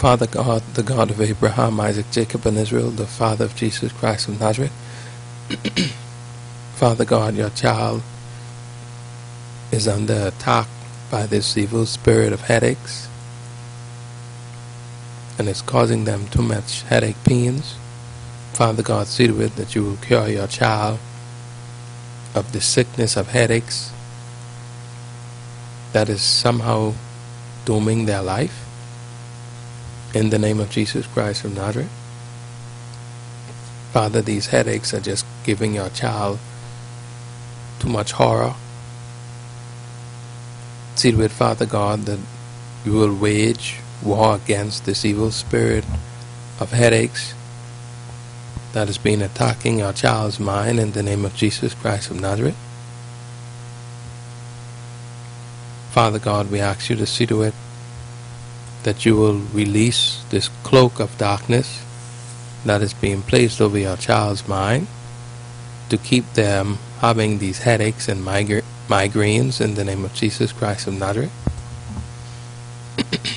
Father God, the God of Abraham, Isaac, Jacob, and Israel, the Father of Jesus Christ of Nazareth. Father God, your child is under attack by this evil spirit of headaches and it's causing them too much headache pains. Father God, see to it that you will cure your child of the sickness of headaches that is somehow dooming their life. In the name of Jesus Christ of Nazareth. Father, these headaches are just giving your child too much horror. See to it, Father God, that you will wage war against this evil spirit of headaches that has been attacking our child's mind in the name of Jesus Christ of Nazareth. Father God, we ask you to see to it that you will release this cloak of darkness that is being placed over your child's mind to keep them having these headaches and migra- migraines in the name of Jesus Christ of Nazareth.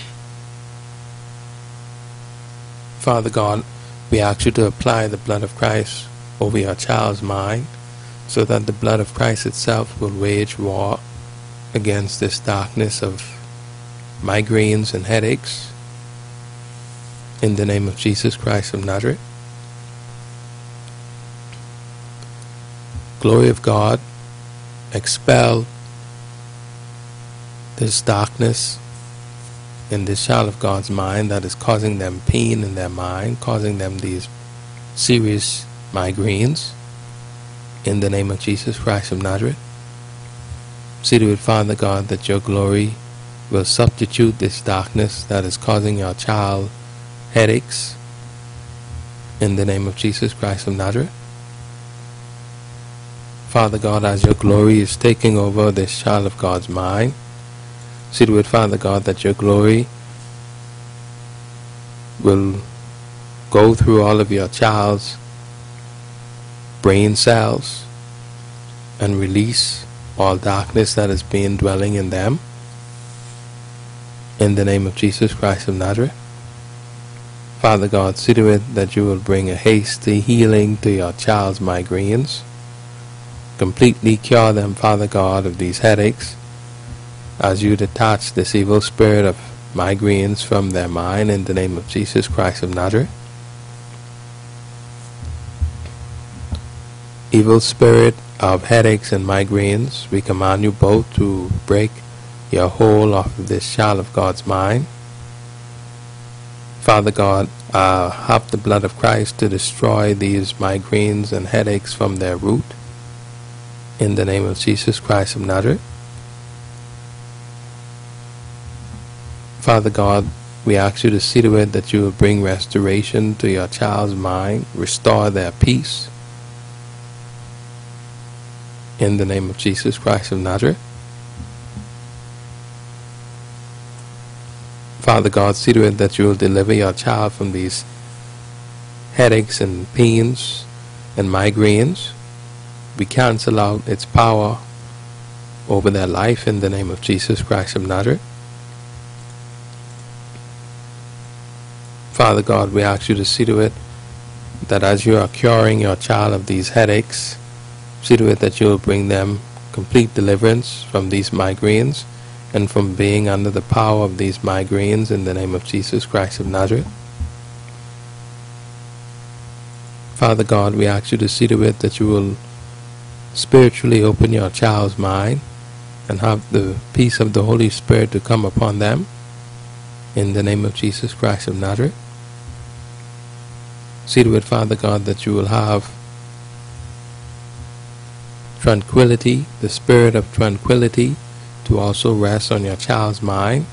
Father God, we ask you to apply the blood of Christ over your child's mind so that the blood of Christ itself will wage war against this darkness of migraines and headaches. In the name of Jesus Christ of Nazareth. Glory of God, expel this darkness in this child of God's mind that is causing them pain in their mind, causing them these serious migraines. In the name of Jesus Christ of Nazareth. See to it, Father God, that your glory will substitute this darkness that is causing your child headaches. In the name of Jesus Christ of Nazareth. Father God, as your glory is taking over this child of God's mind, See to it, Father God, that your glory will go through all of your child's brain cells and release all darkness that has been dwelling in them. In the name of Jesus Christ of Nazareth. Father God, see to it that you will bring a hasty healing to your child's migraines. Completely cure them, Father God, of these headaches as you detach this evil spirit of migraines from their mind in the name of Jesus Christ of Nazareth. Evil spirit of headaches and migraines, we command you both to break your whole off of this child of God's mind. Father God, uh, the blood of Christ to destroy these migraines and headaches from their root. In the name of Jesus Christ of Nazareth. Father God, we ask you to see to it that you will bring restoration to your child's mind, restore their peace. In the name of Jesus Christ of Nazareth. Father God, see to it that you will deliver your child from these headaches and pains and migraines. We cancel out its power over their life in the name of Jesus Christ of Nazareth. Father God, we ask you to see to it that as you are curing your child of these headaches, see to it that you will bring them complete deliverance from these migraines and from being under the power of these migraines in the name of Jesus Christ of Nazareth. Father God, we ask you to see to it that you will spiritually open your child's mind and have the peace of the Holy Spirit to come upon them in the name of Jesus Christ of Nazareth. See to it, Father God, that you will have tranquility, the spirit of tranquility, to also rest on your child's mind,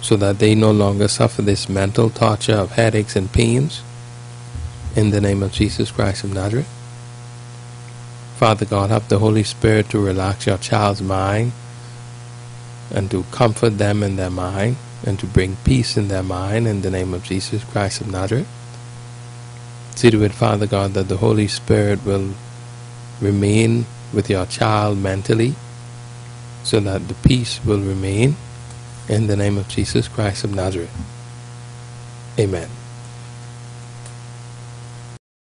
so that they no longer suffer this mental torture of headaches and pains. In the name of Jesus Christ of Nazareth. Father God, help the Holy Spirit to relax your child's mind and to comfort them in their mind and to bring peace in their mind in the name of Jesus Christ of Nazareth. See to it, Father God, that the Holy Spirit will remain with your child mentally so that the peace will remain In the name of Jesus Christ of Nazareth. Amen.